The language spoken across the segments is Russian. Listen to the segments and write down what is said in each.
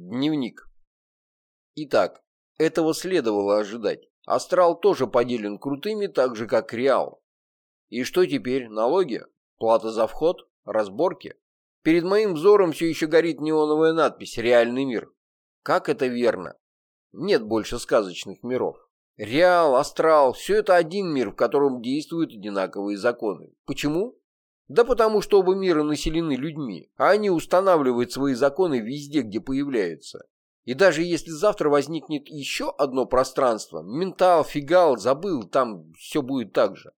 Дневник. Итак, этого следовало ожидать. Астрал тоже поделен крутыми, так же как Реал. И что теперь? Налоги? Плата за вход? Разборки? Перед моим взором все еще горит неоновая надпись «Реальный мир». Как это верно? Нет больше сказочных миров. Реал, астрал – все это один мир, в котором действуют одинаковые законы. Почему? Да потому что оба мира населены людьми, а они устанавливают свои законы везде, где появляются. И даже если завтра возникнет еще одно пространство, ментал, фигал, забыл, там все будет так же.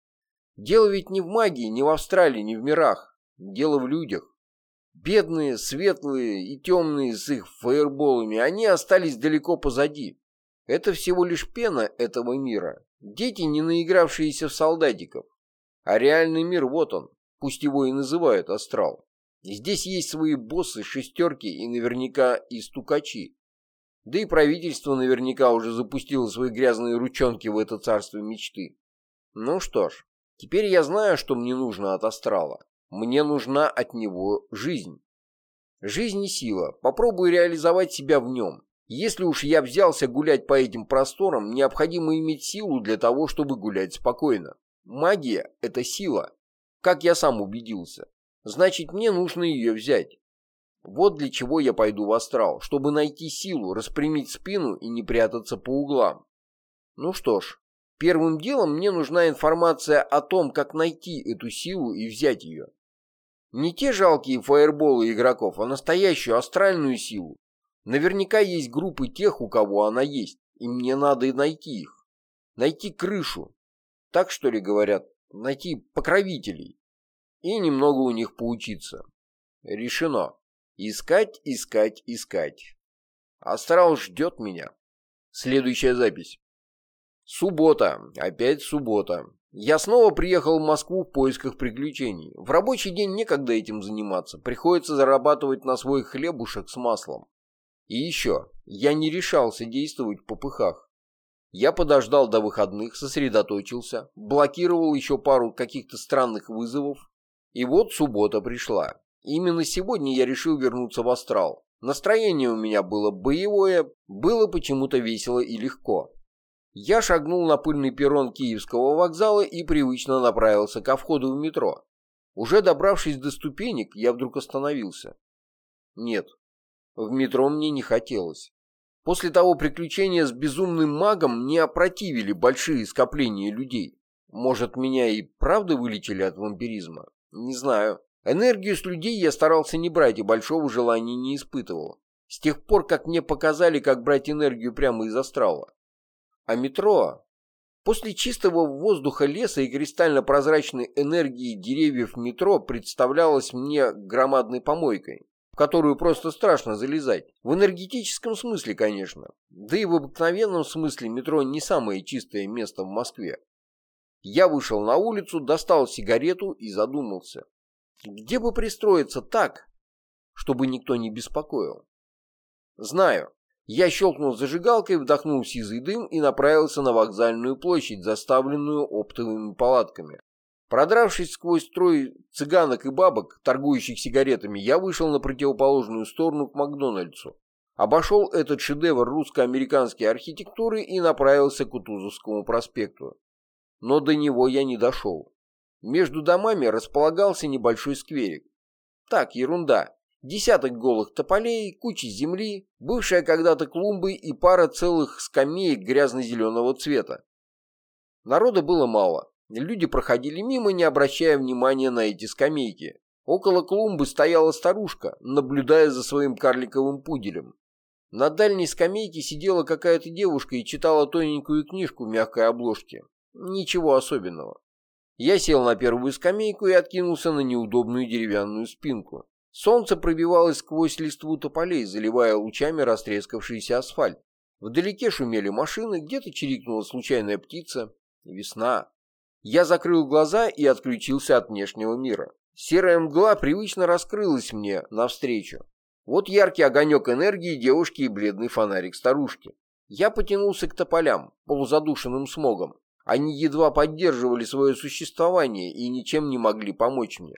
Дело ведь не в магии, не в Австралии, не в мирах. Дело в людях. Бедные, светлые и темные с их фаерболами, они остались далеко позади. Это всего лишь пена этого мира. Дети, не наигравшиеся в солдатиков. А реальный мир вот он, пусть его и называют астрал. Здесь есть свои боссы, шестерки и наверняка и стукачи. Да и правительство наверняка уже запустило свои грязные ручонки в это царство мечты. Ну что ж, теперь я знаю, что мне нужно от астрала. Мне нужна от него жизнь. Жизнь и сила. Попробую реализовать себя в нем. Если уж я взялся гулять по этим просторам, необходимо иметь силу для того, чтобы гулять спокойно. Магия – это сила. Как я сам убедился. Значит, мне нужно ее взять. Вот для чего я пойду в астрал, чтобы найти силу, распрямить спину и не прятаться по углам. Ну что ж, первым делом мне нужна информация о том, как найти эту силу и взять ее. Не те жалкие фаерболы игроков, а настоящую астральную силу. Наверняка есть группы тех, у кого она есть, и мне надо и найти их. Найти крышу. Так что ли говорят, найти покровителей. И немного у них поучиться. Решено. Искать, искать, искать. Астрал ждет меня. Следующая запись. Суббота. Опять суббота. Я снова приехал в Москву в поисках приключений. В рабочий день некогда этим заниматься. Приходится зарабатывать на свой хлебушек с маслом. И еще. Я не решался действовать в попыхах. Я подождал до выходных, сосредоточился, блокировал еще пару каких-то странных вызовов. И вот суббота пришла. Именно сегодня я решил вернуться в астрал. Настроение у меня было боевое, было почему-то весело и легко. Я шагнул на пыльный перрон Киевского вокзала и привычно направился ко входу в метро. Уже добравшись до ступенек, я вдруг остановился. Нет, в метро мне не хотелось. После того приключения с безумным магом мне опротивили большие скопления людей. Может, меня и правда вылечили от вампиризма? Не знаю. Энергию с людей я старался не брать и большого желания не испытывал. С тех пор, как мне показали, как брать энергию прямо из астрала. А метро? После чистого воздуха леса и кристально-прозрачной энергии деревьев метро представлялось мне громадной помойкой, которую просто страшно залезать. В энергетическом смысле, конечно. Да и в обыкновенном смысле метро не самое чистое место в Москве. Я вышел на улицу, достал сигарету и задумался. Где бы пристроиться так, чтобы никто не беспокоил? Знаю. Я щелкнул зажигалкой, вдохнул сизый дым и направился на вокзальную площадь, заставленную оптовыми палатками. Продравшись сквозь строй цыганок и бабок, торгующих сигаретами, я вышел на противоположную сторону к Макдональдсу. Обошел этот шедевр русско-американской архитектуры и направился к Кутузовскому проспекту. Но до него я не дошел. Между домами располагался небольшой скверик. Так, ерунда. Десяток голых тополей, куча земли, бывшая когда-то клумбой и пара целых скамеек грязно-зеленого цвета. Народа было мало. Люди проходили мимо, не обращая внимания на эти скамейки. Около клумбы стояла старушка, наблюдая за своим карликовым пуделем. На дальней скамейке сидела какая-то девушка и читала тоненькую книжку в мягкой обложке. Ничего особенного. Я сел на первую скамейку и откинулся на неудобную деревянную спинку. Солнце пробивалось сквозь листву тополей, заливая лучами растрескавшийся асфальт. Вдалеке шумели машины, где-то чирикнула случайная птица. Весна. Я закрыл глаза и отключился от внешнего мира. Серая мгла привычно раскрылась мне навстречу. Вот яркий огонек энергии девушки и бледный фонарик старушки. Я потянулся к тополям, полузадушенным смогом. Они едва поддерживали свое существование и ничем не могли помочь мне.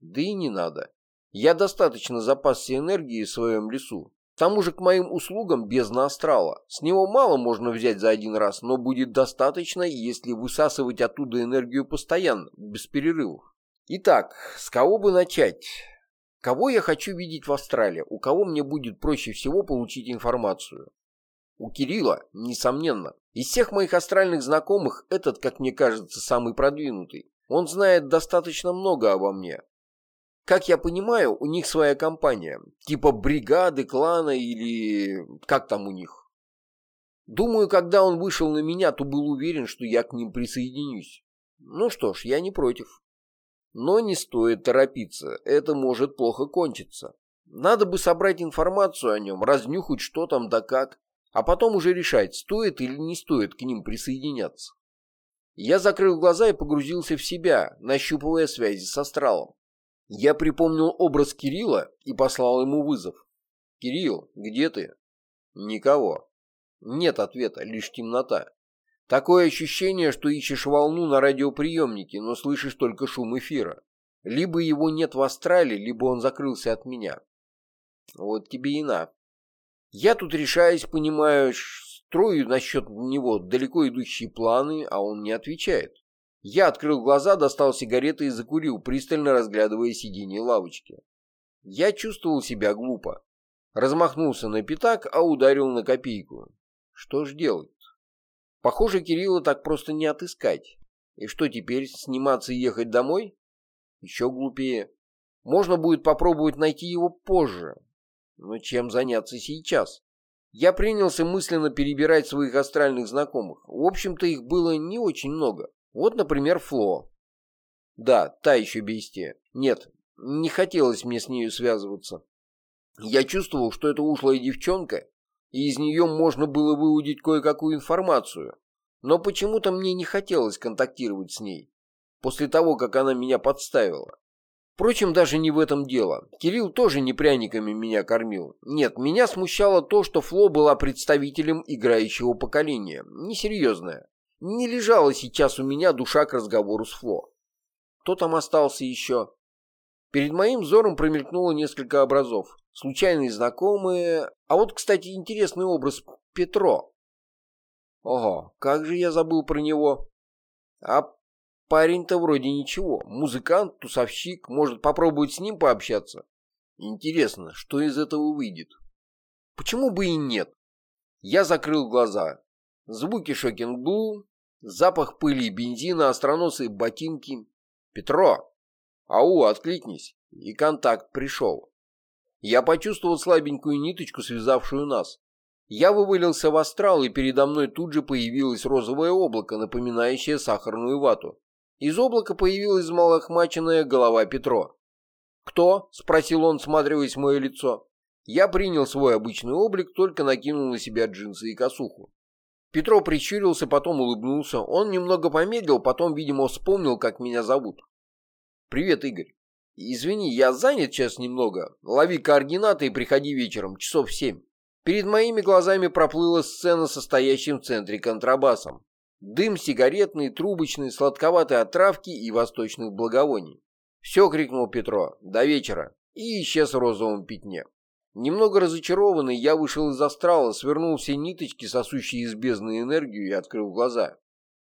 Да и не надо. Я достаточно запасся энергией в своем лесу. К тому же к моим услугам бездна астрала. С него мало можно взять за один раз, но будет достаточно, если высасывать оттуда энергию постоянно, без перерывов. Итак, с кого бы начать? Кого я хочу видеть в Австралии? У кого мне будет проще всего получить информацию? У Кирилла, несомненно. Из всех моих астральных знакомых этот, как мне кажется, самый продвинутый. Он знает достаточно много обо мне. Как я понимаю, у них своя компания. Типа бригады, клана или... как там у них. Думаю, когда он вышел на меня, то был уверен, что я к ним присоединюсь. Ну что ж, я не против. Но не стоит торопиться, это может плохо кончиться. Надо бы собрать информацию о нем, разнюхать, что там да как, а потом уже решать, стоит или не стоит к ним присоединяться. Я закрыл глаза и погрузился в себя, нащупывая связи с астралом. Я припомнил образ Кирилла и послал ему вызов. «Кирилл, где ты?» «Никого». Нет ответа, лишь темнота. Такое ощущение, что ищешь волну на радиоприемнике, но слышишь только шум эфира. Либо его нет в астрале, либо он закрылся от меня. Вот тебе и на. Я тут решаюсь, понимаешь, строю насчет него далеко идущие планы, а он не отвечает. Я открыл глаза, достал сигареты и закурил, пристально разглядывая сиденье лавочки. Я чувствовал себя глупо. Размахнулся на пятак, а ударил на копейку. Что ж делать? Похоже, Кирилла так просто не отыскать. И что теперь, сниматься и ехать домой? Еще глупее. Можно будет попробовать найти его позже, но чем заняться сейчас? Я принялся мысленно перебирать своих астральных знакомых. В общем-то, их было не очень много. Вот, например, Фло. Да, та еще бестия. Нет, не хотелось мне с нею связываться. Я чувствовал, что это ушлая девчонка, и из нее можно было выудить кое-какую информацию. Но почему-то мне не хотелось контактировать с ней, после того, как она меня подставила. Впрочем, даже не в этом дело. Кирилл тоже не пряниками меня кормил. Нет, меня смущало то, что Фло была представителем играющего поколения. Несерьезная. Не лежала сейчас у меня душа к разговору с Фло. Кто там остался еще? Перед моим взором промелькнуло несколько образов. Случайные знакомые. А вот, кстати, интересный образ Петро. Ого, как же я забыл про него. А Парень-то вроде ничего. Музыкант, тусовщик. Может, попробовать с ним пообщаться? Интересно, что из этого выйдет? Почему бы и нет? Я закрыл глаза. Звуки шокинг-блу, запах пыли и бензина, остроносые ботинки. Петро! Ау, откликнись. И контакт пришел. Я почувствовал слабенькую ниточку, связавшую нас. Я вывалился в астрал, и передо мной тут же появилось розовое облако, напоминающее сахарную вату. Из облака появилась малохмаченная голова Петро. «Кто?» — спросил он, всматриваясь в мое лицо. Я принял свой обычный облик, только накинул на себя джинсы и косуху. Петро прищурился, потом улыбнулся. Он немного помедлил, потом, видимо, вспомнил, как меня зовут. «Привет, Игорь. Извини, я занят сейчас немного. Лови координаты и приходи вечером, часов семь». Перед моими глазами проплыла сцена, состоящая в центре контрабасом. Дым сигаретный, трубочный, сладковатые отравки и восточных благовоний. «Все!» — крикнул Петро. «До вечера!» И исчез в розовом пятне. Немного разочарованный, я вышел из астрала, свернул все ниточки, сосущие из бездны энергию, и открыл глаза.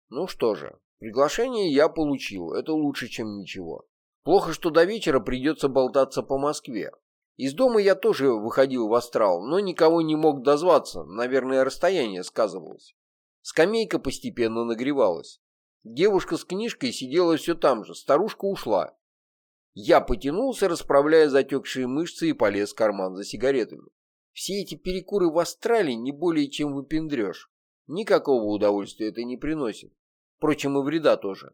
Ну что же, приглашение я получил, это лучше, чем ничего. Плохо, что до вечера придется болтаться по Москве. Из дома я тоже выходил в астрал, но никого не мог дозваться, наверное, расстояние сказывалось. Скамейка постепенно нагревалась. Девушка с книжкой сидела все там же, старушка ушла. Я потянулся, расправляя затекшие мышцы и полез в карман за сигаретами. Все эти перекуры в Австралии не более чем выпендрешь. Никакого удовольствия это не приносит. Впрочем, и вреда тоже.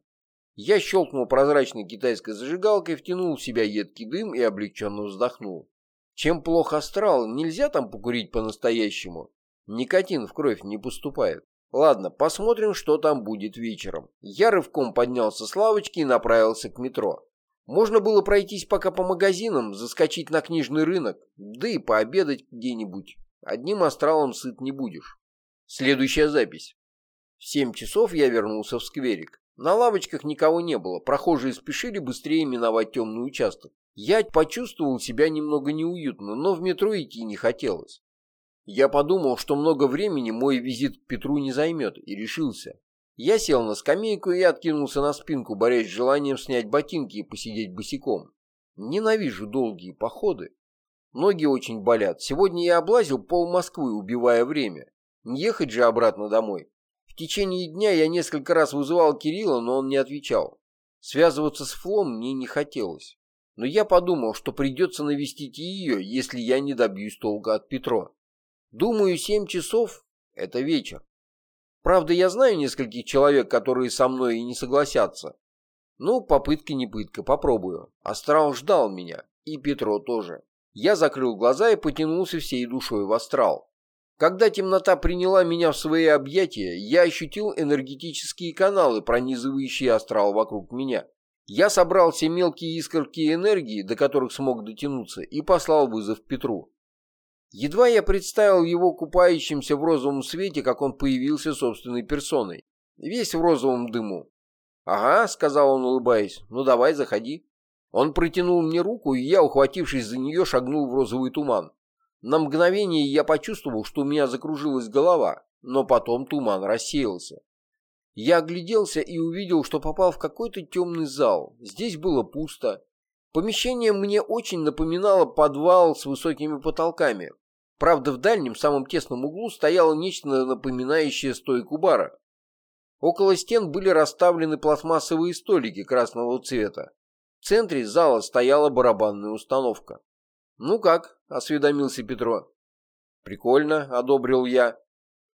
Я щелкнул прозрачной китайской зажигалкой, втянул в себя едкий дым и облегченно вздохнул. Чем плохо астрал, нельзя там покурить по-настоящему. Никотин в кровь не поступает. Ладно, посмотрим, что там будет вечером. Я рывком поднялся с лавочки и направился к метро. Можно было пройтись пока по магазинам, заскочить на книжный рынок, да и пообедать где-нибудь. Одним астралом сыт не будешь. Следующая запись. В семь часов я вернулся в скверик. На лавочках никого не было, прохожие спешили быстрее миновать темный участок. Я почувствовал себя немного неуютно, но в метро идти не хотелось. Я подумал, что много времени мой визит к Петру не займет, и решился. Я сел на скамейку и откинулся на спинку, борясь с желанием снять ботинки и посидеть босиком. Ненавижу долгие походы. Ноги очень болят. Сегодня я облазил пол Москвы, убивая время. Не ехать же обратно домой. В течение дня я несколько раз вызывал Кирилла, но он не отвечал. Связываться с Флом мне не хотелось. Но я подумал, что придется навестить ее, если я не добьюсь толка от Петро. Думаю, семь часов — это вечер. Правда, я знаю нескольких человек, которые со мной и не согласятся. Ну, попытка не пытка, попробую. Астрал ждал меня, и Петро тоже. Я закрыл глаза и потянулся всей душой в астрал. Когда темнота приняла меня в свои объятия, я ощутил энергетические каналы, пронизывающие астрал вокруг меня. Я собрал все мелкие искорки энергии, до которых смог дотянуться, и послал вызов Петру. Едва я представил его купающимся в розовом свете, как он появился собственной персоной, весь в розовом дыму. «Ага», — сказал он, улыбаясь, — «ну давай, заходи». Он протянул мне руку, и я, ухватившись за нее, шагнул в розовый туман. На мгновение я почувствовал, что у меня закружилась голова, но потом туман рассеялся. Я огляделся и увидел, что попал в какой-то темный зал. Здесь было пусто. Помещение мне очень напоминало подвал с высокими потолками. Правда, в дальнем, самом тесном углу стояло нечто напоминающее стойку бара. Около стен были расставлены пластмассовые столики красного цвета. В центре зала стояла барабанная установка. «Ну как?» — осведомился Петро. «Прикольно», — одобрил я.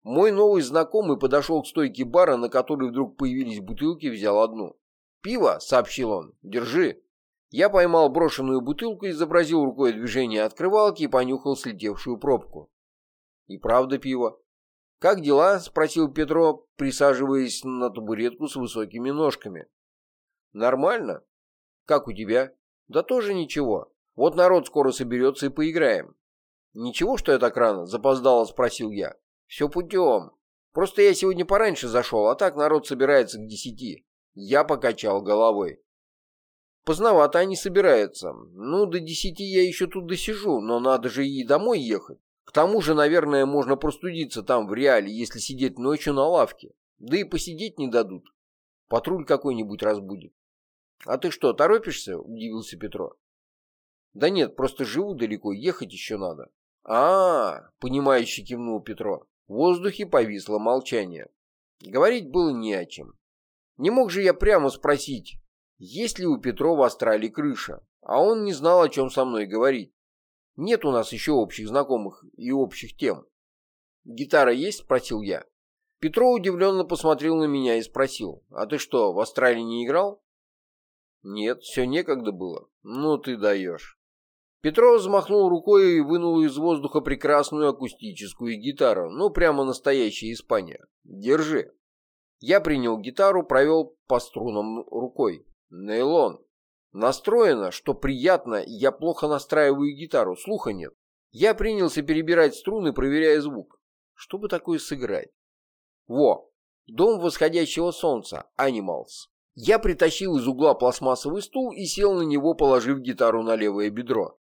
Мой новый знакомый подошел к стойке бара, на которой вдруг появились бутылки, взял одну. «Пиво», — сообщил он, — «держи». Я поймал брошенную бутылку, изобразил рукой движение открывалки и понюхал слетевшую пробку. И правда пиво. «Как дела?» — спросил Петро, присаживаясь на табуретку с высокими ножками. «Нормально. Как у тебя?» «Да тоже ничего. Вот народ скоро соберется и поиграем». «Ничего, что я так рано?» — запоздало спросил я. «Все путем. Просто я сегодня пораньше зашел, а так народ собирается к десяти». Я покачал головой. Поздновато они собираются. Ну, до десяти я еще тут досижу, но надо же и домой ехать. К тому же, наверное, можно простудиться там в реале, если сидеть ночью на лавке. Да и посидеть не дадут. Патруль какой-нибудь разбудит. «А ты что, торопишься?» – удивился Петро. «Да нет, просто живу далеко, ехать еще надо». «А, -а, понимающе кивнул Петро. В воздухе повисло молчание. Говорить было не о чем. Не мог же я прямо спросить, есть ли у Петро в астрале крыша, а он не знал, о чем со мной говорить. Нет у нас еще общих знакомых и общих тем. «Гитара есть?» – спросил я. Петро удивленно посмотрел на меня и спросил. «А ты что, в Австралии не играл?» «Нет, все некогда было. Ну ты даешь». Петро взмахнул рукой и вынул из воздуха прекрасную акустическую гитару. Ну, прямо настоящая Испания. «Держи». Я принял гитару, провел по струнам рукой. Нейлон. Настроено, что приятно, я плохо настраиваю гитару, слуха нет. Я принялся перебирать струны, проверяя звук. Что бы такое сыграть? Во, дом восходящего солнца, Animals. Я притащил из угла пластмассовый стул и сел на него, положив гитару на левое бедро.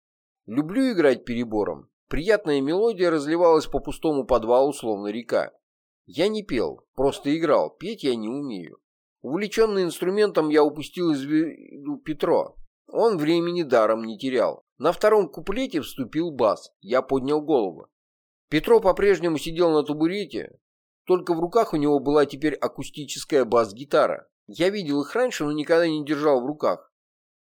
Люблю играть перебором. Приятная мелодия разливалась по пустому подвалу, словно река. Я не пел, просто играл, петь я не умею. Увлеченный инструментом, я упустил из виду Петро. Он времени даром не терял. На втором куплете вступил бас. Я поднял голову. Петро по-прежнему сидел на табурете, только в руках у него была теперь акустическая бас-гитара. Я видел их раньше, но никогда не держал в руках.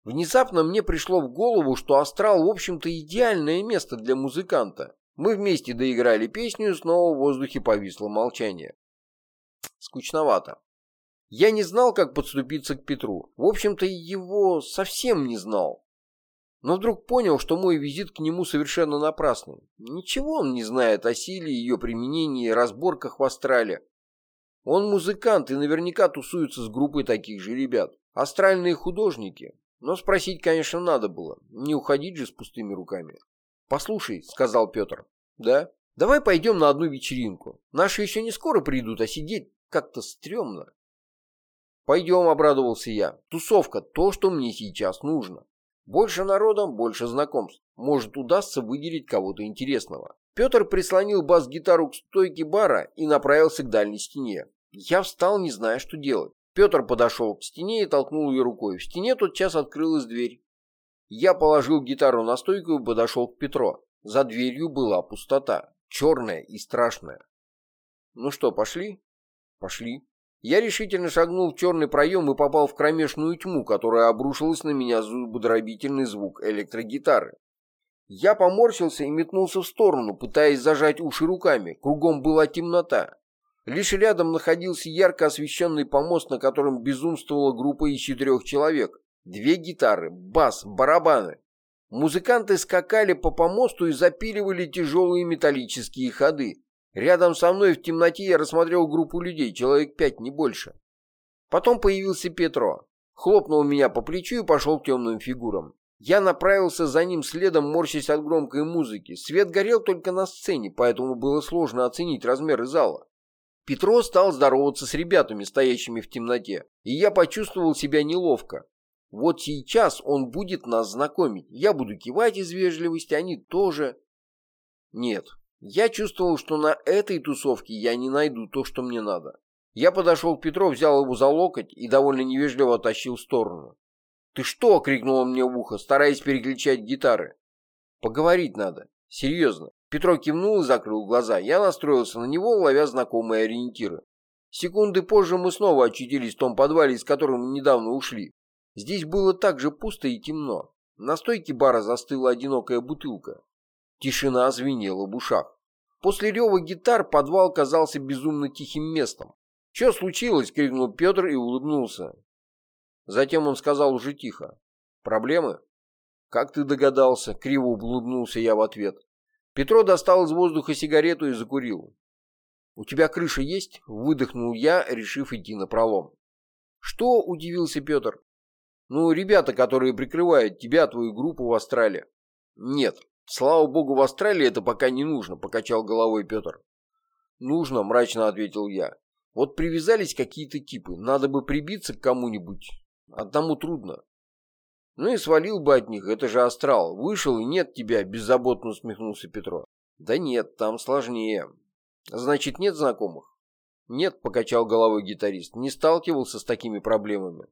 Внезапно мне пришло в голову, что астрал, в общем-то, идеальное место для музыканта. Мы вместе доиграли песню, снова в воздухе повисло молчание. Скучновато. Я не знал, как подступиться к Петру. В общем-то, его совсем не знал. Но вдруг понял, что мой визит к нему совершенно напрасный. Ничего он не знает о силе, ее применении и разборках в Астрале. Он музыкант и наверняка тусуется с группой таких же ребят. Астральные художники. Но спросить, конечно, надо было. Не уходить же с пустыми руками. «Послушай», — сказал Петр. «Да? Давай пойдем на одну вечеринку. Наши еще не скоро придут, а сидеть как-то стрёмно». «Пойдем», — обрадовался я. «Тусовка — то, что мне сейчас нужно». Больше народом, больше знакомств. Может, удастся выделить кого-то интересного. Петр прислонил бас-гитару к стойке бара и направился к дальней стене. Я встал, не зная, что делать. Петр подошел к стене и толкнул ее рукой. В стене тотчас открылась дверь. Я положил гитару на стойку и подошел к Петро. За дверью была пустота, черная и страшная. Ну что, пошли? Пошли. Я решительно шагнул в черный проем и попал в кромешную тьму, которая обрушилась на меня зубодробительный звук электрогитары. Я поморщился и метнулся в сторону, пытаясь зажать уши руками. Кругом была темнота. Лишь рядом находился ярко освещенный помост, на котором безумствовала группа из четырех человек. Две гитары, бас, барабаны. Музыканты скакали по помосту и запиливали тяжелые металлические ходы. Рядом со мной в темноте я рассмотрел группу людей, человек пять, не больше. Потом появился Петро. Хлопнул меня по плечу и пошел к темным фигурам. Я направился за ним следом, морщась от громкой музыки. Свет горел только на сцене, поэтому было сложно оценить размеры зала. Петро стал здороваться с ребятами, стоящими в темноте, и я почувствовал себя неловко. Вот сейчас он будет нас знакомить. Я буду кивать из вежливости, они тоже. Нет, я чувствовал, что на этой тусовке я не найду то, что мне надо. Я подошел к Петру, взял его за локоть и довольно невежливо оттащил в сторону. «Ты что?» — крикнул он мне в ухо, стараясь переключать гитары. «Поговорить надо. Серьезно». Петро кивнул и закрыл глаза. Я настроился на него, ловя знакомые ориентиры. Секунды позже мы снова очутились в том подвале, из которого мы недавно ушли. Здесь было так же пусто и темно. На стойке бара застыла одинокая бутылка. Тишина звенела в ушах. После рева гитар подвал казался безумно тихим местом. «Что случилось?» — крикнул Петр и улыбнулся. Затем он сказал уже тихо. «Проблемы?» «Как ты догадался?» — криво улыбнулся я в ответ. Петро достал из воздуха сигарету и закурил. «У тебя крыша есть?» — выдохнул я, решив идти на пролом. «Что?» — удивился Петр. «Ну, ребята, которые прикрывают тебя, твою группу в Австралии». «Нет, «Слава богу, в Австралии это пока не нужно», — покачал головой Петр. «Нужно», — мрачно ответил я. «Вот привязались какие-то типы, надо бы прибиться к кому-нибудь. Одному трудно». «Ну и свалил бы от них, это же астрал. Вышел и нет тебя», — беззаботно усмехнулся Петро. «Да нет, там сложнее». «Значит, нет знакомых?» «Нет», — покачал головой гитарист, — «не сталкивался с такими проблемами».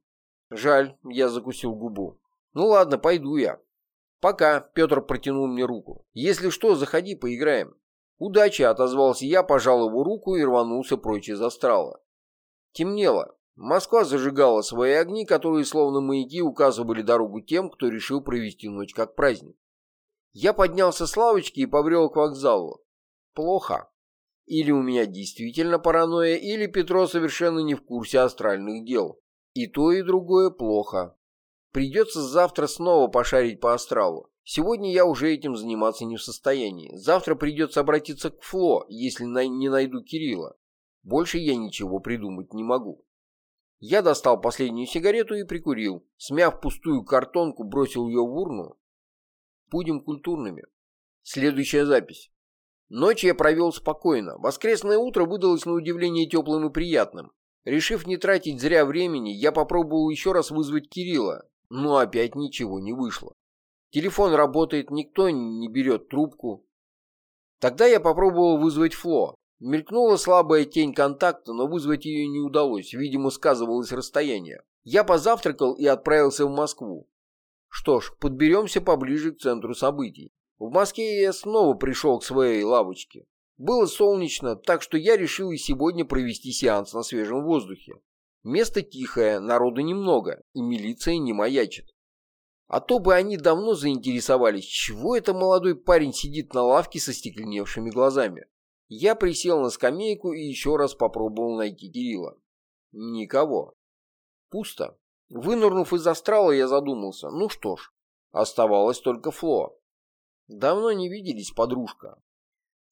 «Жаль», — я закусил губу. «Ну ладно, пойду я». «Пока», — Петр протянул мне руку. «Если что, заходи, поиграем». «Удачи», — отозвался я, пожал его руку и рванулся прочь из астрала. Темнело. Москва зажигала свои огни, которые словно маяки указывали дорогу тем, кто решил провести ночь как праздник. Я поднялся с лавочки и побрел к вокзалу. Плохо. Или у меня действительно паранойя, или Петро совершенно не в курсе астральных дел. И то, и другое плохо. Придется завтра снова пошарить по астралу. Сегодня я уже этим заниматься не в состоянии. Завтра придется обратиться к Фло, если не найду Кирилла. Больше я ничего придумать не могу. Я достал последнюю сигарету и прикурил. Смяв пустую картонку, бросил ее в урну. Будем культурными. Следующая запись. Ночь я провел спокойно. Воскресное утро выдалось на удивление теплым и приятным. Решив не тратить зря времени, я попробовал еще раз вызвать Кирилла, но опять ничего не вышло. Телефон работает, никто не берет трубку. Тогда я попробовал вызвать Фло. Мелькнула слабая тень контакта, но вызвать ее не удалось, видимо, сказывалось расстояние. Я позавтракал и отправился в Москву. Что ж, подберемся поближе к центру событий. В Москве я снова пришел к своей лавочке. Было солнечно, так что я решил и сегодня провести сеанс на свежем воздухе. Место тихое, народу немного, и милиция не маячит. А то бы они давно заинтересовались, чего это молодой парень сидит на лавке со стекленевшими глазами. Я присел на скамейку и еще раз попробовал найти Кирилла. Никого. Пусто. Вынырнув из астрала, я задумался. Ну что ж, оставалось только Фло. Давно не виделись, подружка.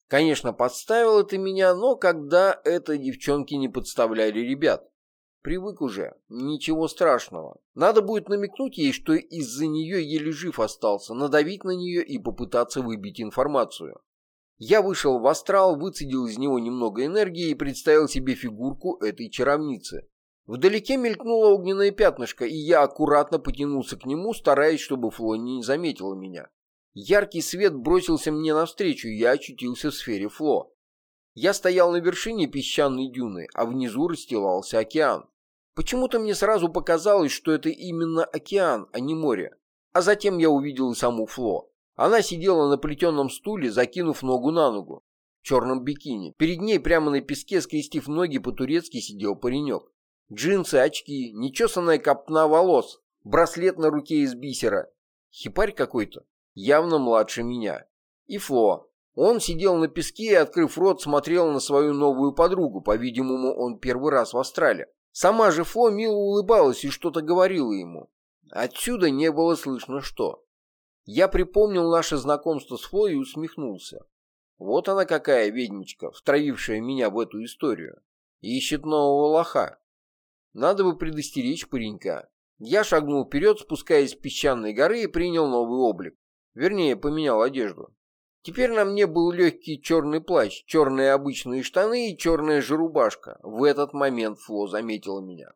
Конечно, подставил это меня, но когда это девчонки не подставляли ребят. Привык уже, ничего страшного. Надо будет намекнуть ей, что из-за нее еле жив остался, надавить на нее и попытаться выбить информацию. Я вышел в астрал, выцедил из него немного энергии и представил себе фигурку этой чаровницы. Вдалеке мелькнуло огненное пятнышко, и я аккуратно потянулся к нему, стараясь, чтобы Фло не заметила меня. Яркий свет бросился мне навстречу, и я очутился в сфере Фло. Я стоял на вершине песчаной дюны, а внизу расстилался океан. Почему-то мне сразу показалось, что это именно океан, а не море. А затем я увидел и саму Фло. Она сидела на плетеном стуле, закинув ногу на ногу, в черном бикини. Перед ней прямо на песке, скрестив ноги по-турецки, сидел паренек. Джинсы, очки, нечесанная копна волос, браслет на руке из бисера. Хипарь какой-то, явно младше меня. И Фло. Он сидел на песке и, открыв рот, смотрел на свою новую подругу. По-видимому, он первый раз в Австралии. Сама же Фло мило улыбалась и что-то говорила ему. Отсюда не было слышно что. Я припомнил наше знакомство с Фло и усмехнулся. Вот она какая ведьмичка, втравившая меня в эту историю. Ищет нового лоха. Надо бы предостеречь паренька. Я шагнул вперед, спускаясь с песчаной горы и принял новый облик. Вернее, поменял одежду. Теперь на мне был легкий черный плащ, черные обычные штаны и черная же рубашка. В этот момент Фло заметила меня.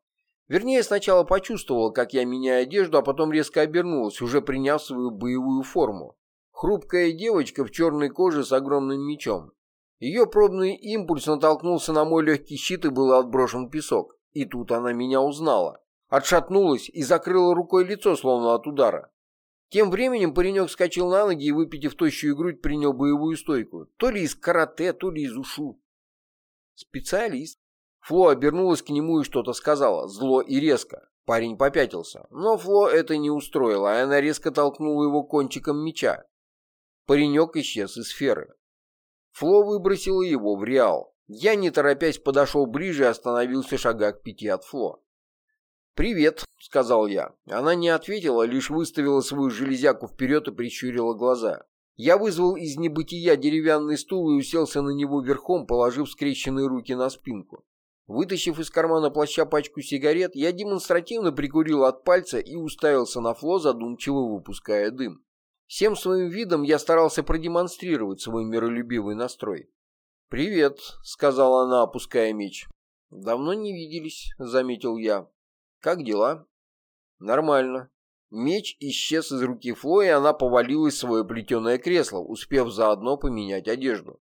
Вернее, сначала почувствовала, как я меняю одежду, а потом резко обернулась, уже приняв свою боевую форму. Хрупкая девочка в черной коже с огромным мечом. Ее пробный импульс натолкнулся на мой легкий щит и был отброшен песок. И тут она меня узнала. Отшатнулась и закрыла рукой лицо, словно от удара. Тем временем паренек вскочил на ноги и, выпитив тощую грудь, принял боевую стойку. То ли из карате, то ли из ушу. Специалист. Фло обернулась к нему и что-то сказала, зло и резко. Парень попятился, но Фло это не устроило, и она резко толкнула его кончиком меча. Паренек исчез из сферы. Фло выбросила его в реал. Я, не торопясь, подошел ближе и остановился шагах пяти от Фло. «Привет», — сказал я. Она не ответила, лишь выставила свою железяку вперед и прищурила глаза. Я вызвал из небытия деревянный стул и уселся на него верхом, положив скрещенные руки на спинку. Вытащив из кармана плаща пачку сигарет, я демонстративно прикурил от пальца и уставился на Фло, задумчиво выпуская дым. Всем своим видом я старался продемонстрировать свой миролюбивый настрой. «Привет», — сказала она, опуская меч. «Давно не виделись», — заметил я. «Как дела?» «Нормально». Меч исчез из руки Фло, и она повалилась в свое плетеное кресло, успев заодно поменять одежду.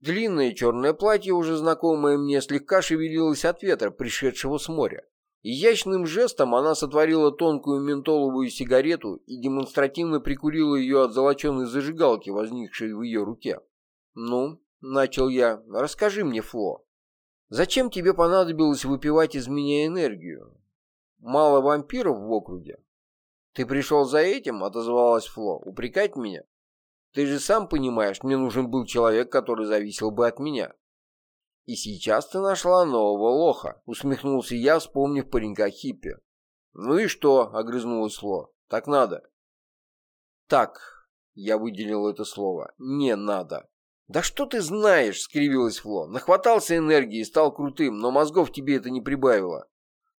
Длинное черное платье, уже знакомое мне, слегка шевелилось от ветра, пришедшего с моря. Изящным жестом она сотворила тонкую ментоловую сигарету и демонстративно прикурила ее от золоченой зажигалки, возникшей в ее руке. «Ну», — начал я, — «расскажи мне, Фло, зачем тебе понадобилось выпивать из меня энергию? Мало вампиров в округе. Ты пришел за этим, отозвалась Фло, упрекать меня? Ты же сам понимаешь, мне нужен был человек, который зависел бы от меня. И сейчас ты нашла нового лоха, усмехнулся я, вспомнив паренька хиппи. Ну и что, огрызнулась Фло, так надо. Так, я выделил это слово, не надо. «Да что ты знаешь?» — скривилась Фло. «Нахватался энергии и стал крутым, но мозгов тебе это не прибавило».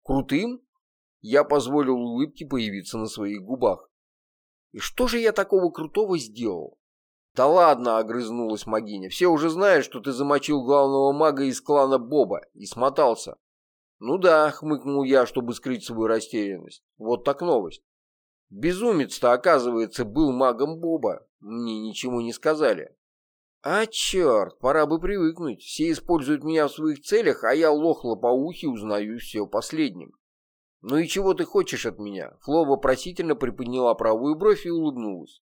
«Крутым?» Я позволил улыбке появиться на своих губах. И что же я такого крутого сделал? Да ладно, огрызнулась Магиня. Все уже знают, что ты замочил главного мага из клана Боба и смотался. Ну да, хмыкнул я, чтобы скрыть свою растерянность. Вот так новость. Безумец-то, оказывается, был магом Боба. Мне ничего не сказали. А черт, пора бы привыкнуть. Все используют меня в своих целях, а я лох лопоухий узнаю все последним. «Ну и чего ты хочешь от меня?» Фло вопросительно приподняла правую бровь и улыбнулась.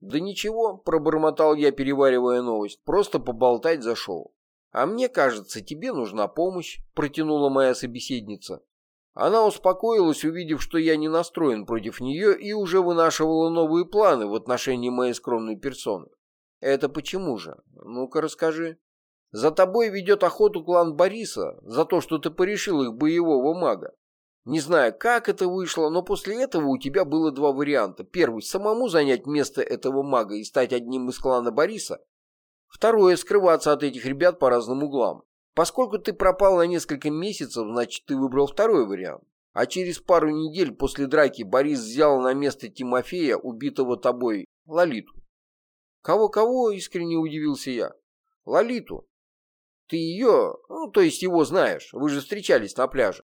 «Да ничего», — пробормотал я, переваривая новость, — «просто поболтать зашел». «А мне кажется, тебе нужна помощь», — протянула моя собеседница. Она успокоилась, увидев, что я не настроен против нее, и уже вынашивала новые планы в отношении моей скромной персоны. «Это почему же? Ну-ка расскажи». «За тобой ведет охоту клан Бориса, за то, что ты порешил их боевого мага. Не знаю, как это вышло, но после этого у тебя было два варианта. Первый – самому занять место этого мага и стать одним из клана Бориса. Второе – скрываться от этих ребят по разным углам. Поскольку ты пропал на несколько месяцев, значит, ты выбрал второй вариант. А через пару недель после драки Борис взял на место Тимофея, убитого тобой, Лолиту. Кого-кого, искренне удивился я. Лолиту. Ты ее, ну, то есть его знаешь, вы же встречались на пляже.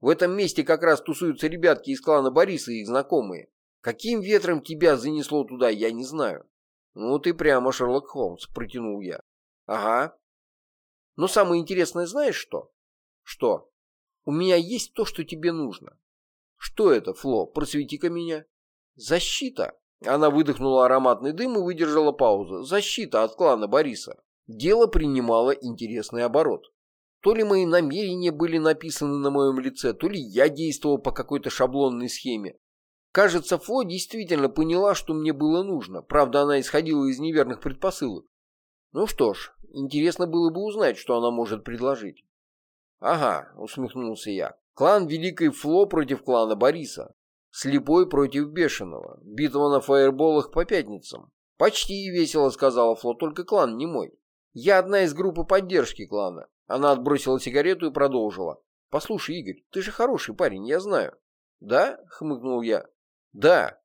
В этом месте как раз тусуются ребятки из клана Бориса и их знакомые. Каким ветром тебя занесло туда, я не знаю. Ну ты прямо Шерлок Холмс, протянул я. Ага. Но самое интересное знаешь что? Что? У меня есть то, что тебе нужно. Что это, Фло? Просвети-ка меня. Защита. Она выдохнула ароматный дым и выдержала паузу. Защита от клана Бориса. Дело принимало интересный оборот. То ли мои намерения были написаны на моем лице, то ли я действовал по какой-то шаблонной схеме. Кажется, Фло действительно поняла, что мне было нужно. Правда, она исходила из неверных предпосылок. Ну что ж, интересно было бы узнать, что она может предложить. Ага, усмехнулся я. Клан Великой Фло против клана Бориса. Слепой против Бешеного. Битва на фаерболах по пятницам. Почти весело сказала Фло, только клан не мой. Я одна из группы поддержки клана. Она отбросила сигарету и продолжила. Послушай, Игорь, ты же хороший парень, я знаю. Да? Хмыкнул я. Да.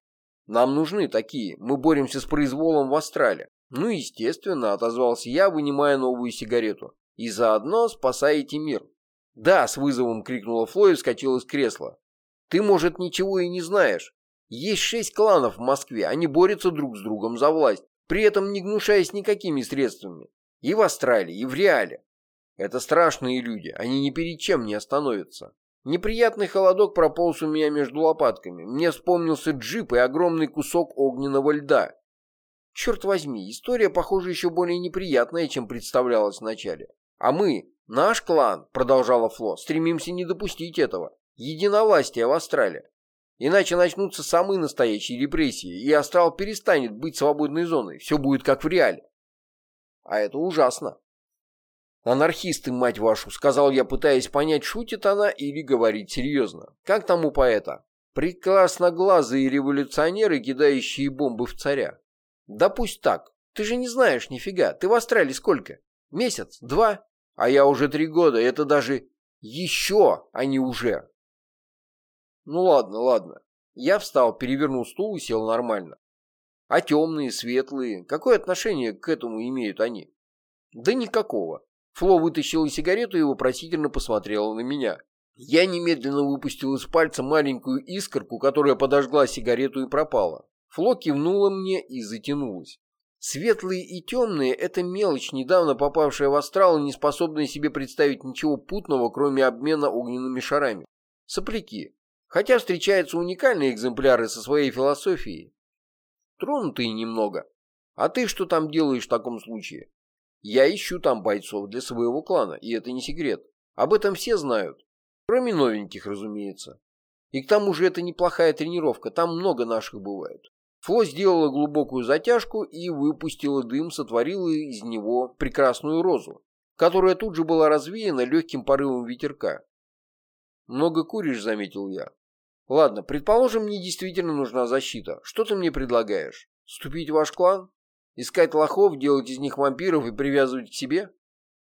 Нам нужны такие. Мы боремся с произволом в Астрале. Ну, естественно, отозвался я, вынимая новую сигарету. И заодно спасаете мир. Да, с вызовом крикнула Фло и вскочила с кресла. Ты, может, ничего и не знаешь. Есть шесть кланов в Москве, они борются друг с другом за власть, при этом не гнушаясь никакими средствами. И в Австралии, и в Реале. Это страшные люди, они ни перед чем не остановятся. Неприятный холодок прополз у меня между лопатками. Мне вспомнился джип и огромный кусок огненного льда. Черт возьми, история, похоже, еще более неприятная, чем представлялась вначале. А мы, наш клан, продолжала Фло, стремимся не допустить этого единовластия в Астрале. Иначе начнутся самые настоящие репрессии, и Астрал перестанет быть свободной зоной. Все будет как в реале. А это ужасно. «Анархисты, мать вашу!» — сказал я, пытаясь понять, шутит она или говорит серьезно. «Как там у поэта?» «Прекрасноглазые революционеры, кидающие бомбы в царя». «Да пусть так. Ты же не знаешь нифига. Ты в Астрале сколько? Месяц? Два? А я уже три года. Это даже еще, а не уже. Ну ладно, ладно. Я встал, перевернул стул и сел нормально. А темные, светлые, какое отношение к этому имеют они? Да никакого. Фло вытащила сигарету и вопросительно посмотрела на меня. Я немедленно выпустил из пальца маленькую искорку, которая подожгла сигарету и пропала. Фло кивнула мне и затянулась. Светлые и темные — это мелочь, недавно попавшая в астрал и не способная себе представить ничего путного, кроме обмена огненными шарами. Сопляки. Хотя встречаются уникальные экземпляры со своей философией. Тронутые немного. А ты что там делаешь в таком случае? Я ищу там бойцов для своего клана, и это не секрет. Об этом все знают. Кроме новеньких, разумеется. И к тому же это неплохая тренировка, там много наших бывает. Фло сделала глубокую затяжку и выпустила дым, сотворила из него прекрасную розу, которая тут же была развеяна легким порывом ветерка. «Много куришь», — заметил я. Ладно, предположим, мне действительно нужна защита. Что ты мне предлагаешь? Вступить в ваш клан? Искать лохов, делать из них вампиров и привязывать к себе?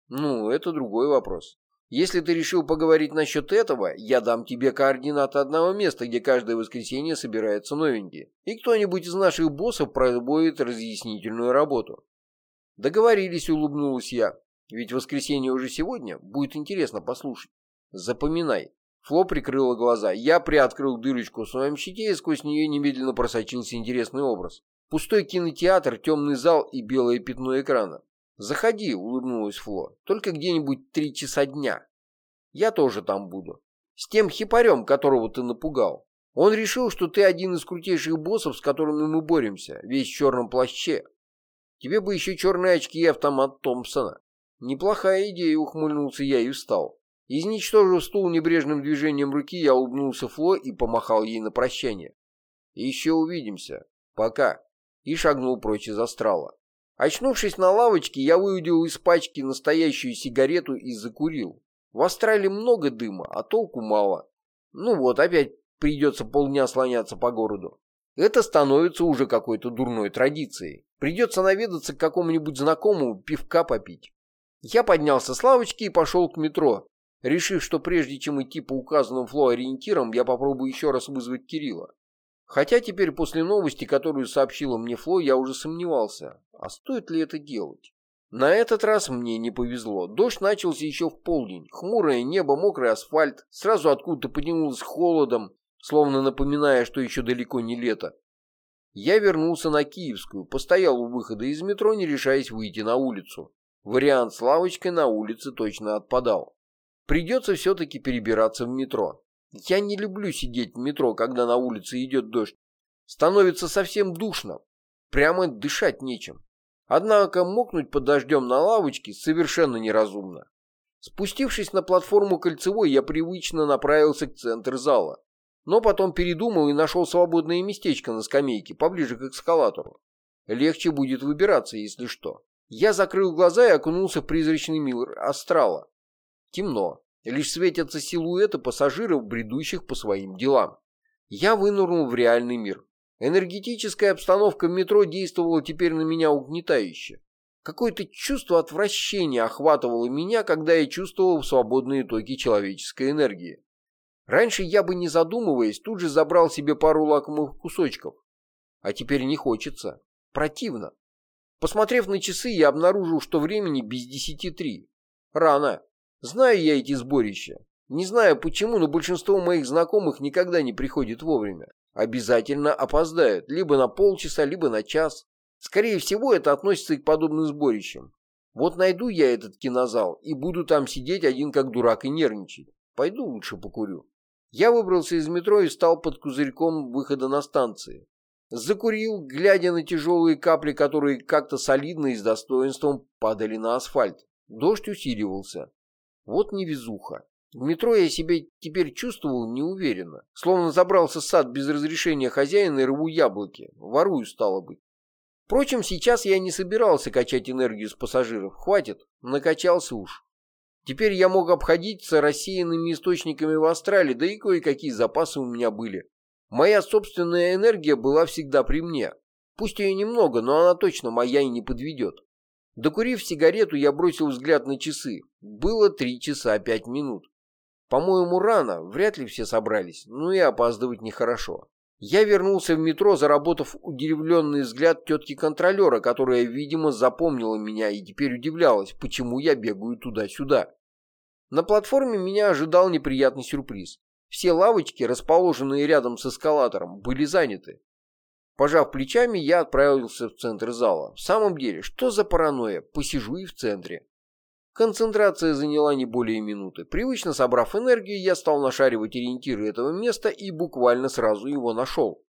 Ну, это другой вопрос. Если ты решил поговорить насчет этого, я дам тебе координаты одного места, где каждое воскресенье собираются новенькие. И кто-нибудь из наших боссов проводит разъяснительную работу. Договорились, улыбнулась я. Ведь воскресенье уже сегодня, будет интересно послушать. Запоминай, Фло прикрыла глаза. Я приоткрыл дырочку в своем щите, и сквозь нее немедленно просочился интересный образ. Пустой кинотеатр, темный зал и белое пятно экрана. «Заходи», — улыбнулась Фло. «Только где-нибудь три часа дня. Я тоже там буду. С тем хипарем, которого ты напугал. Он решил, что ты один из крутейших боссов, с которыми мы боремся, весь в черном плаще. Тебе бы еще черные очки и автомат Томпсона». «Неплохая идея», — ухмыльнулся я и встал. Изничтожив стул небрежным движением руки, я улыбнулся Фло и помахал ей на прощание. «Еще увидимся. Пока». И шагнул прочь из астрала. Очнувшись на лавочке, я выудил из пачки настоящую сигарету и закурил. В астрале много дыма, а толку мало. Ну вот, опять придется полдня слоняться по городу. Это становится уже какой-то дурной традицией. Придется наведаться к какому-нибудь знакомому пивка попить. Я поднялся с лавочки и пошел к метро, решив, что прежде чем идти по указанным Фло ориентирам, я попробую еще раз вызвать Кирилла. Хотя теперь после новости, которую сообщила мне Фло, я уже сомневался, а стоит ли это делать. На этот раз мне не повезло. Дождь начался еще в полдень. Хмурое небо, мокрый асфальт. Сразу откуда-то поднималось холодом, словно напоминая, что еще далеко не лето. Я вернулся на Киевскую, постоял у выхода из метро, не решаясь выйти на улицу. Вариант с лавочкой на улице точно отпадал. Придется все-таки перебираться в метро. Я не люблю сидеть в метро, когда на улице идет дождь. Становится совсем душно. Прямо дышать нечем. Однако мокнуть под дождем на лавочке совершенно неразумно. Спустившись на платформу кольцевой, я привычно направился к центру зала. Но потом передумал и нашел свободное местечко на скамейке, поближе к эскалатору. Легче будет выбираться, если что. Я закрыл глаза и окунулся в призрачный мир астрала. Темно. Лишь светятся силуэты пассажиров, бредущих по своим делам. Я вынырнул в реальный мир. Энергетическая обстановка в метро действовала теперь на меня угнетающе. Какое-то чувство отвращения охватывало меня, когда я чувствовал свободные токи человеческой энергии. Раньше я бы, не задумываясь, тут же забрал себе пару лакомых кусочков. А теперь не хочется. Противно. Посмотрев на часы, я обнаружил, что времени без десяти три. Рано. Знаю я эти сборища. Не знаю почему, но большинство моих знакомых никогда не приходит вовремя. Обязательно опоздают, либо на полчаса, либо на час. Скорее всего, это относится и к подобным сборищам. Вот найду я этот кинозал и буду там сидеть один как дурак и нервничать. Пойду лучше покурю. Я выбрался из метро и стал под козырьком выхода на станции. Закурил, глядя на тяжелые капли, которые как-то солидно и с достоинством падали на асфальт. Дождь усиливался. Вот невезуха. В метро я себя теперь чувствовал неуверенно. Словно забрался в сад без разрешения хозяина и рву яблоки. Ворую, стало быть. Впрочем, сейчас я не собирался качать энергию с пассажиров. Хватит, накачался уж. Теперь я мог обходиться рассеянными источниками в Австралии, да и кое-какие запасы у меня были. Моя собственная энергия была всегда при мне. Пусть ее немного, но она точно моя и не подведет. Докурив сигарету, я бросил взгляд на часы. Было три часа пять минут. По-моему, рано, вряд ли все собрались, но и опаздывать нехорошо. Я вернулся в метро, заработав удивленный взгляд тетки-контролера, которая, видимо, запомнила меня и теперь удивлялась, почему я бегаю туда-сюда. На платформе меня ожидал неприятный сюрприз. Все лавочки, расположенные рядом с эскалатором, были заняты. Пожав плечами, я отправился в центр зала. В самом деле, что за паранойя? Посижу и в центре. Концентрация заняла не более минуты. Привычно собрав энергию, я стал нашаривать ориентиры этого места и буквально сразу его нашел.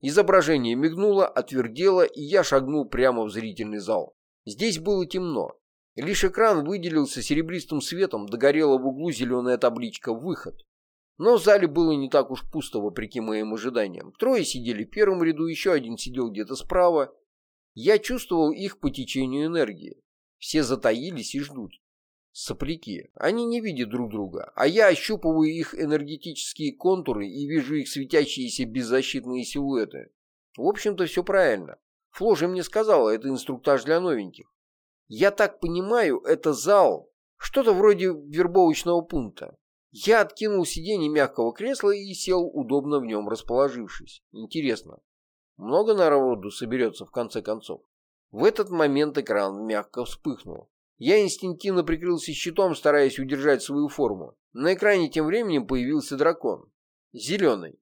Изображение мигнуло, отвердело, и я шагнул прямо в зрительный зал. Здесь было темно. Лишь экран выделился серебристым светом, догорела в углу зеленая табличка «Выход». Но в зале было не так уж пусто, вопреки моим ожиданиям. Трое сидели в первом ряду, еще один сидел где-то справа. Я чувствовал их по течению энергии. Все затаились и ждут. Сопляки. Они не видят друг друга, а я ощупываю их энергетические контуры и вижу их светящиеся беззащитные силуэты. В общем-то, все правильно. Фло же мне сказала, это инструктаж для новеньких. Я так понимаю, это зал, что-то вроде вербовочного пункта. Я откинул сиденье мягкого кресла и сел, удобно в нем расположившись. Интересно, много народу соберется в конце концов? В этот момент экран мягко вспыхнул. Я инстинктивно прикрылся щитом, стараясь удержать свою форму. На экране тем временем появился дракон. Зеленый.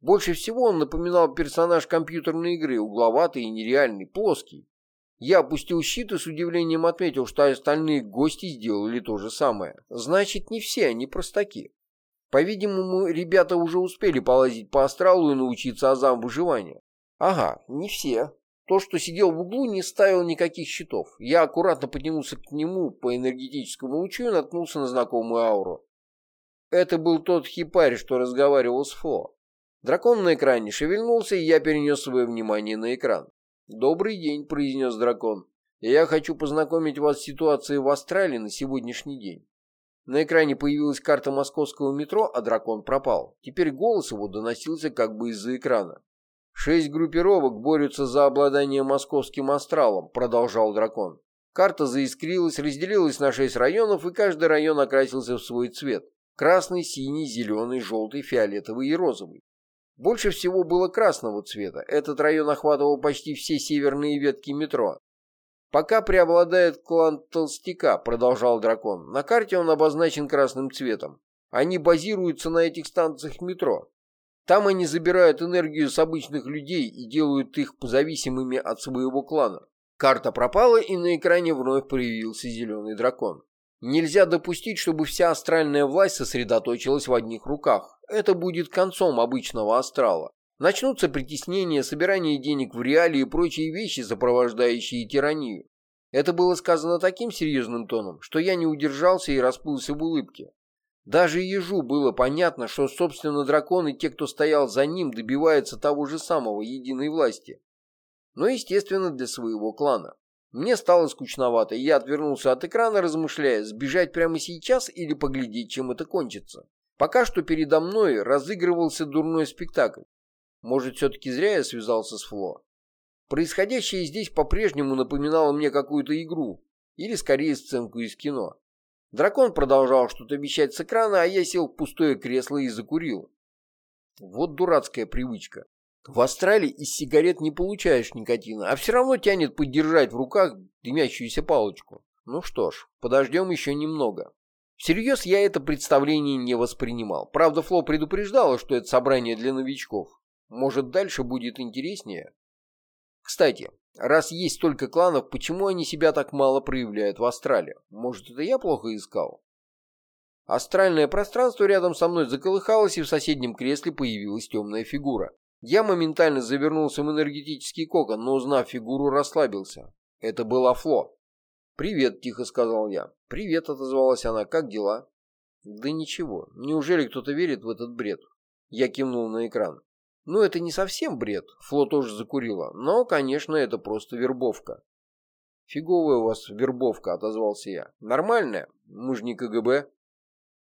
Больше всего он напоминал персонаж компьютерной игры, угловатый и нереальный, плоский. Я опустил щит и с удивлением отметил, что остальные гости сделали то же самое. Значит, не все они простаки. По-видимому, ребята уже успели полазить по астралу и научиться азам выживания. Ага, не все. То, что сидел в углу, не ставил никаких щитов. Я аккуратно поднялся к нему по энергетическому лучу и наткнулся на знакомую ауру. Это был тот хипарь, что разговаривал с Фло. Дракон на экране шевельнулся, и я перенес свое внимание на экран. «Добрый день», — произнес дракон. «Я хочу познакомить вас с ситуацией в Австралии на сегодняшний день». На экране появилась карта московского метро, а дракон пропал. Теперь голос его доносился как бы из-за экрана. «Шесть группировок борются за обладание московским астралом», — продолжал дракон. Карта заискрилась, разделилась на шесть районов, и каждый район окрасился в свой цвет. Красный, синий, зеленый, желтый, фиолетовый и розовый. Больше всего было красного цвета. Этот район охватывал почти все северные ветки метро. «Пока преобладает клан Толстяка», — продолжал дракон. «На карте он обозначен красным цветом. Они базируются на этих станциях метро. Там они забирают энергию с обычных людей и делают их зависимыми от своего клана. Карта пропала, и на экране вновь появился зеленый дракон. Нельзя допустить, чтобы вся астральная власть сосредоточилась в одних руках. Это будет концом обычного астрала. Начнутся притеснения, собирание денег в реале и прочие вещи, сопровождающие тиранию. Это было сказано таким серьезным тоном, что я не удержался и расплылся в улыбке. Даже ежу было понятно, что, собственно, дракон и те, кто стоял за ним, добиваются того же самого единой власти. Но, естественно, для своего клана. Мне стало скучновато, и я отвернулся от экрана, размышляя, сбежать прямо сейчас или поглядеть, чем это кончится. Пока что передо мной разыгрывался дурной спектакль. Может, все-таки зря я связался с Фло? Происходящее здесь по-прежнему напоминало мне какую-то игру, или скорее сценку из кино. Дракон продолжал что-то вещать с экрана, а я сел в пустое кресло и закурил. Вот дурацкая привычка. В Австралии из сигарет не получаешь никотина, а все равно тянет подержать в руках дымящуюся палочку. Ну что ж, подождем еще немного. Всерьез я это представление не воспринимал. Правда, Фло предупреждала, что это собрание для новичков. Может, дальше будет интереснее? Кстати, раз есть столько кланов, почему они себя так мало проявляют в Астрале? Может, это я плохо искал? Астральное пространство рядом со мной заколыхалось, и в соседнем кресле появилась темная фигура. Я моментально завернулся в энергетический кокон, но, узнав фигуру, расслабился. Это была Фло. «Привет», — тихо сказал я. «Привет», — отозвалась она. «Как дела?» «Да ничего. Неужели кто-то верит в этот бред?» Я кивнул на экран. Ну, это не совсем бред, Фло тоже закурила, но, конечно, это просто вербовка. Фиговая у вас вербовка, отозвался я. Нормальная, мы же не КГБ.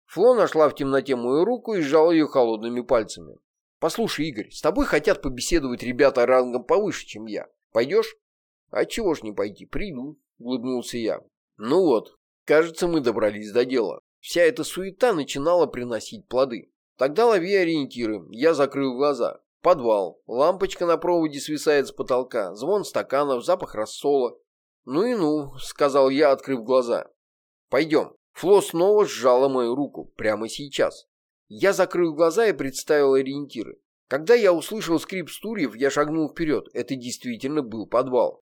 Фло нашла в темноте мою руку и сжала ее холодными пальцами. Послушай, Игорь, с тобой хотят побеседовать ребята рангом повыше, чем я. Пойдешь? А чего ж не пойти, приду, улыбнулся я. Ну вот, кажется, мы добрались до дела. Вся эта суета начинала приносить плоды. Тогда лови ориентиры. Я закрыл глаза. Подвал. Лампочка на проводе свисает с потолка. Звон стаканов, запах рассола. «Ну и ну», — сказал я, открыв глаза. «Пойдем». Фло снова сжала мою руку. Прямо сейчас. Я закрыл глаза и представил ориентиры. Когда я услышал скрип стульев, я шагнул вперед. Это действительно был подвал.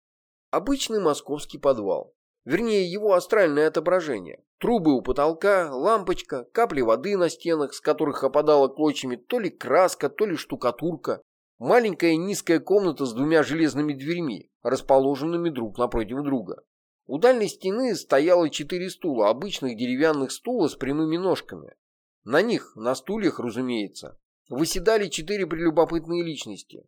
Обычный московский подвал. Вернее, его астральное отображение. Трубы у потолка, лампочка, капли воды на стенах, с которых опадала клочьями то ли краска, то ли штукатурка. Маленькая низкая комната с двумя железными дверьми, расположенными друг напротив друга. У дальней стены стояло четыре стула, обычных деревянных стула с прямыми ножками. На них, на стульях, разумеется, выседали четыре прелюбопытные личности.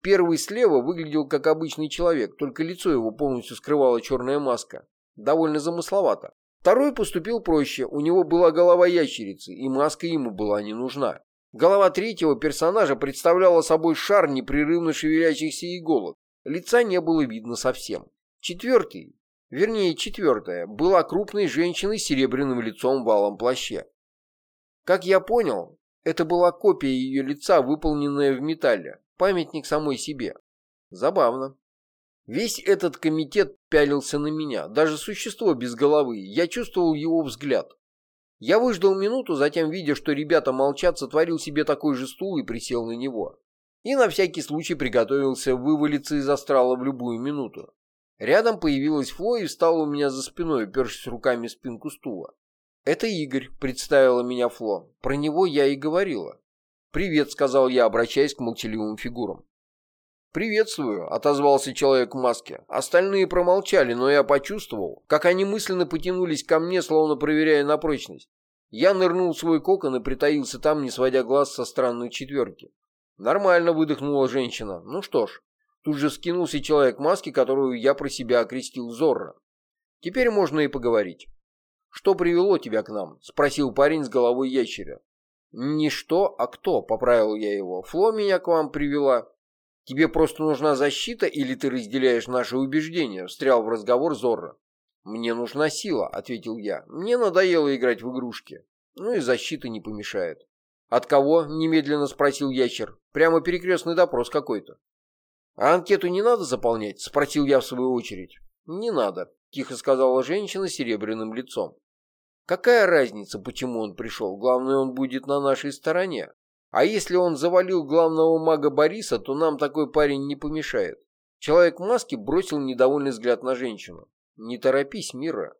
Первый слева выглядел как обычный человек, только лицо его полностью скрывала черная маска. Довольно замысловато. Второй поступил проще, у него была голова ящерицы, и маска ему была не нужна. Голова третьего персонажа представляла собой шар непрерывно шевелящихся иголок. Лица не было видно совсем. Четвертый, вернее четвертая, была крупной женщиной с серебряным лицом в алом плаще. Как я понял, это была копия ее лица, выполненная в металле. Памятник самой себе. Забавно. Весь этот комитет пялился на меня, даже существо без головы. Я чувствовал его взгляд. Я выждал минуту, затем, видя, что ребята молчат, сотворил себе такой же стул и присел на него. И на всякий случай приготовился вывалиться из астрала в любую минуту. Рядом появилась Фло и встала у меня за спиной, упершись руками в спинку стула. «Это Игорь», — представила меня Фло. «Про него я и говорила». «Привет», — сказал я, обращаясь к молчаливым фигурам. «Приветствую», — отозвался человек в маске. Остальные промолчали, но я почувствовал, как они мысленно потянулись ко мне, словно проверяя на прочность. Я нырнул в свой кокон и притаился там, не сводя глаз со странной четверки. «Нормально», — выдохнула женщина. «Ну что ж». Тут же скинулся человек в маске, которую я про себя окрестил Зорро. «Теперь можно и поговорить». «Что привело тебя к нам?» — спросил парень с головой ящеря. «Не что, а кто», — поправил я его. «Фло меня к вам привела». «Тебе просто нужна защита, или ты разделяешь наши убеждения?» — встрял в разговор Зорро. «Мне нужна сила», — ответил я. «Мне надоело играть в игрушки. Ну и защита не помешает». «От кого?» — немедленно спросил ящер. «Прямо перекрестный допрос какой-то». «А анкету не надо заполнять?» — спросил я в свою очередь. «Не надо», — тихо сказала женщина с серебряным лицом. «Какая разница, почему он пришел? Главное, он будет на нашей стороне. А если он завалил главного мага Бориса, то нам такой парень не помешает». Человек в маске бросил недовольный взгляд на женщину. «Не торопись, Мира».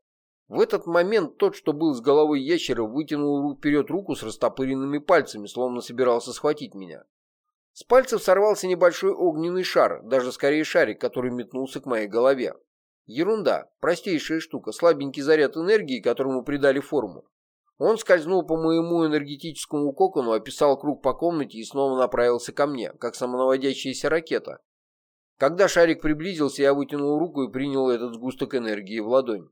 В этот момент тот, что был с головой ящера, вытянул вперед руку с растопыренными пальцами, словно собирался схватить меня. С пальцев сорвался небольшой огненный шар, даже скорее шарик, который метнулся к моей голове. Ерунда, простейшая штука, слабенький заряд энергии, которому придали форму. Он скользнул по моему энергетическому кокону, описал круг по комнате и снова направился ко мне, как самонаводящаяся ракета. Когда шарик приблизился, я вытянул руку и принял этот сгусток энергии в ладонь.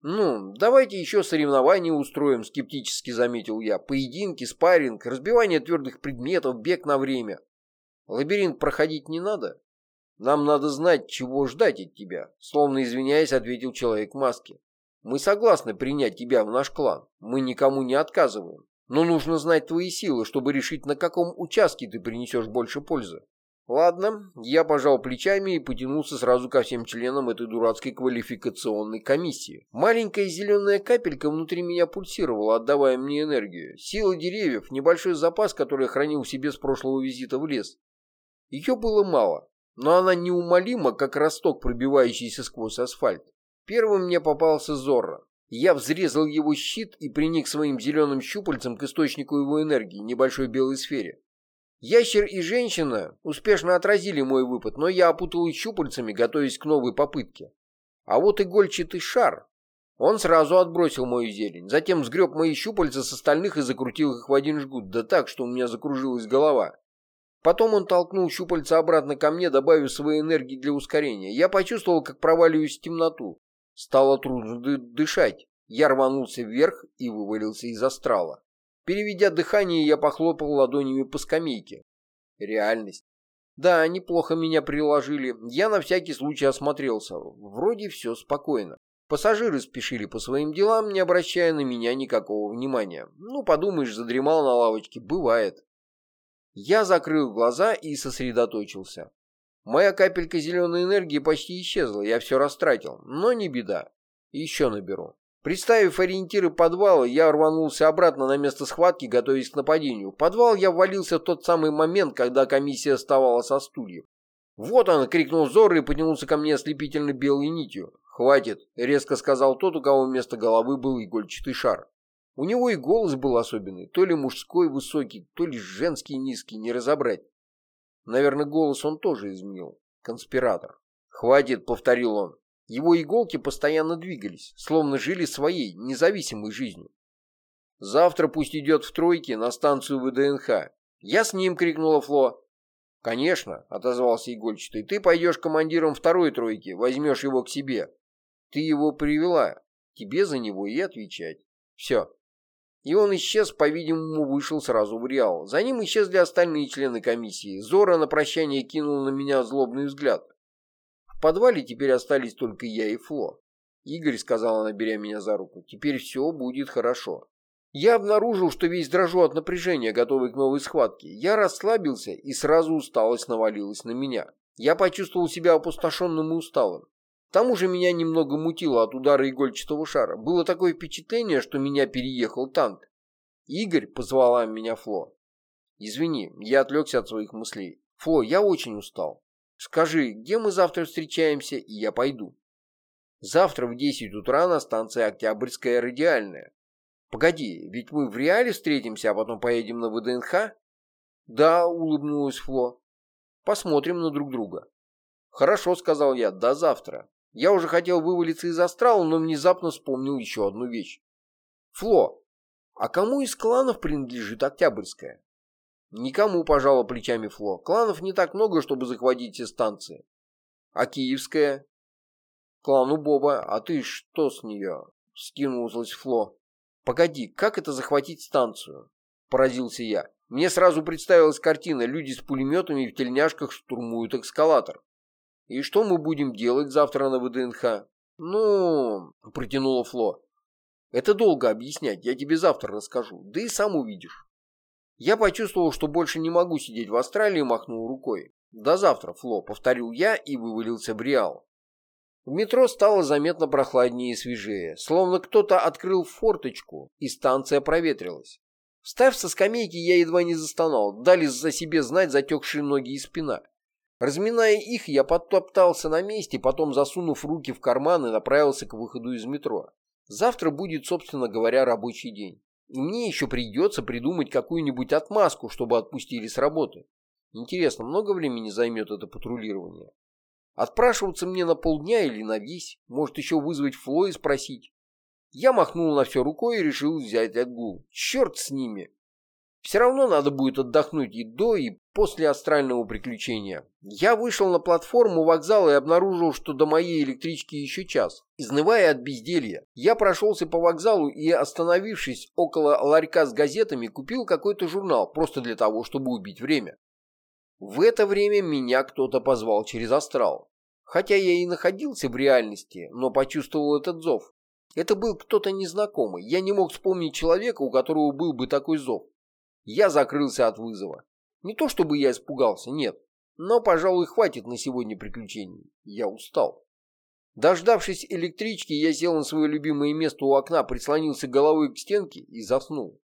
«Ну, давайте еще соревнования устроим», — скептически заметил я. «Поединки, спарринг, разбивание твердых предметов, бег на время. Лабиринт проходить не надо. Нам надо знать, чего ждать от тебя, словно извиняясь, ответил человек в маске. Мы согласны принять тебя в наш клан. Мы никому не отказываем. Но нужно знать твои силы, чтобы решить, на каком участке ты принесешь больше пользы. Ладно, я пожал плечами и потянулся сразу ко всем членам этой дурацкой квалификационной комиссии. Маленькая зеленая капелька внутри меня пульсировала, отдавая мне энергию. Сила деревьев, небольшой запас, который я хранил себе с прошлого визита в лес. Ее было мало, но она неумолима, как росток, пробивающийся сквозь асфальт. Первым мне попался Зорро. Я взрезал его щит и приник своим зеленым щупальцем к источнику его энергии, небольшой белой сфере. Ящер и женщина успешно отразили мой выпад, но я опутал их щупальцами, готовясь к новой попытке. А вот игольчатый шар. Он сразу отбросил мою зелень, затем сгреб мои щупальца с остальных и закрутил их в один жгут, да так, что у меня закружилась голова. Потом он толкнул щупальца обратно ко мне, добавив своей энергии для ускорения. Я почувствовал, как проваливаюсь в темноту. Стало трудно дышать. Я рванулся вверх и вывалился из астрала. Переведя дыхание, я похлопал ладонями по скамейке. Реальность. Да, неплохо меня приложили. Я на всякий случай осмотрелся. Вроде все спокойно. Пассажиры спешили по своим делам, не обращая на меня никакого внимания. Ну, подумаешь, задремал на лавочке. Бывает. Я закрыл глаза и сосредоточился. Моя капелька зеленой энергии почти исчезла, я все растратил. Но не беда. Еще наберу. Представив ориентиры подвала, я рванулся обратно на место схватки, готовясь к нападению. В подвал я ввалился в тот самый момент, когда комиссия вставала со стульев. «Вот он!» — крикнул Зор и потянулся ко мне ослепительно белой нитью. «Хватит!» — резко сказал тот, у кого вместо головы был игольчатый шар. У него и голос был особенный, то ли мужской высокий, то ли женский низкий, не разобрать. Наверное, голос он тоже изменил. Конспиратор. «Хватит!» — повторил он. Его иголки постоянно двигались, словно жили своей, независимой жизнью. «Завтра пусть идет в тройке на станцию ВДНХ». «Я с ним!» — крикнула Фло. «Конечно», — отозвался игольчатый. «Ты пойдешь командиром второй тройки, возьмешь его к себе. Ты его привела, тебе за него и отвечать. Все». И он исчез, по-видимому, вышел сразу в Реал. За ним исчезли остальные члены комиссии. Зора на прощание кинул на меня злобный взгляд. В подвале теперь остались только я и Фло. Игорь, сказала она, меня за руку, теперь все будет хорошо. Я обнаружил, что весь дрожу от напряжения, готовый к новой схватке. Я расслабился, и сразу усталость навалилась на меня. Я почувствовал себя опустошенным и усталым. К тому же меня немного мутило от удара игольчатого шара. Было такое впечатление, что меня переехал танк. «Игорь», — позвала меня Фло. «Извини, я отвлекся от своих мыслей. Фло, я очень устал. Скажи, где мы завтра встречаемся, и я пойду. Завтра в 10 утра на станции Октябрьская радиальная. Погоди, ведь мы в реале встретимся, а потом поедем на ВДНХ? Да, улыбнулась Фло. Посмотрим на друг друга. Хорошо, сказал я, до завтра. Я уже хотел вывалиться из астрала, но внезапно вспомнил еще одну вещь. Фло, а кому из кланов принадлежит Октябрьская? Никому, пожала плечами Фло. Кланов не так много, чтобы захватить все станции. А Киевская? Клану Боба. А ты что с нее? Скинулась Фло. Погоди, как это захватить станцию? Поразился я. Мне сразу представилась картина. Люди с пулеметами в тельняшках штурмуют эскалатор. И что мы будем делать завтра на ВДНХ? Ну, протянула Фло. Это долго объяснять, я тебе завтра расскажу. Да и сам увидишь. Я почувствовал, что больше не могу сидеть в Австралии махнул рукой. «До завтра, Фло», — повторил я и вывалился в Реал. В метро стало заметно прохладнее и свежее, словно кто-то открыл форточку, и станция проветрилась. Встав со скамейки, я едва не застонал, дали за себе знать затекшие ноги и спина. Разминая их, я подтоптался на месте, потом, засунув руки в карманы, направился к выходу из метро. Завтра будет, собственно говоря, рабочий день. И мне еще придется придумать какую-нибудь отмазку, чтобы отпустили с работы. Интересно, много времени займет это патрулирование? Отпрашиваться мне на полдня или на весь? Может, еще вызвать Фло и спросить? Я махнул на все рукой и решил взять отгул. Черт с ними. Все равно надо будет отдохнуть и до, и после астрального приключения. Я вышел на платформу вокзала и обнаружил, что до моей электрички еще час. Изнывая от безделья, я прошелся по вокзалу и, остановившись около ларька с газетами, купил какой-то журнал, просто для того, чтобы убить время. В это время меня кто-то позвал через астрал. Хотя я и находился в реальности, но почувствовал этот зов. Это был кто-то незнакомый. Я не мог вспомнить человека, у которого был бы такой зов. Я закрылся от вызова. Не то чтобы я испугался, нет. Но, пожалуй, хватит на сегодня приключений. Я устал. Дождавшись электрички, я сел на свое любимое место у окна, прислонился головой к стенке и заснул.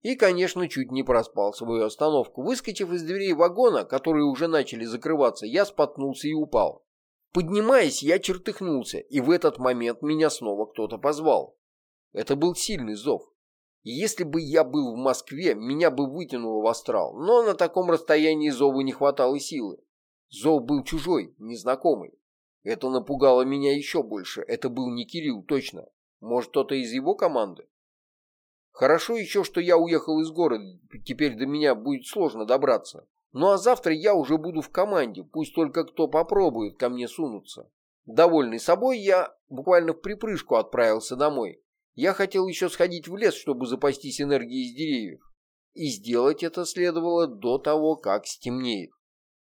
И, конечно, чуть не проспал свою остановку. Выскочив из дверей вагона, которые уже начали закрываться, я споткнулся и упал. Поднимаясь, я чертыхнулся, и в этот момент меня снова кто-то позвал. Это был сильный зов. Если бы я был в Москве, меня бы вытянуло в астрал, но на таком расстоянии зову не хватало силы. Зов был чужой, незнакомый. Это напугало меня еще больше. Это был не Кирилл, точно. Может, кто-то из его команды? Хорошо еще, что я уехал из города, теперь до меня будет сложно добраться. Ну а завтра я уже буду в команде, пусть только кто попробует ко мне сунуться. Довольный собой, я буквально в припрыжку отправился домой. Я хотел еще сходить в лес, чтобы запастись энергией из деревьев. И сделать это следовало до того, как стемнеет.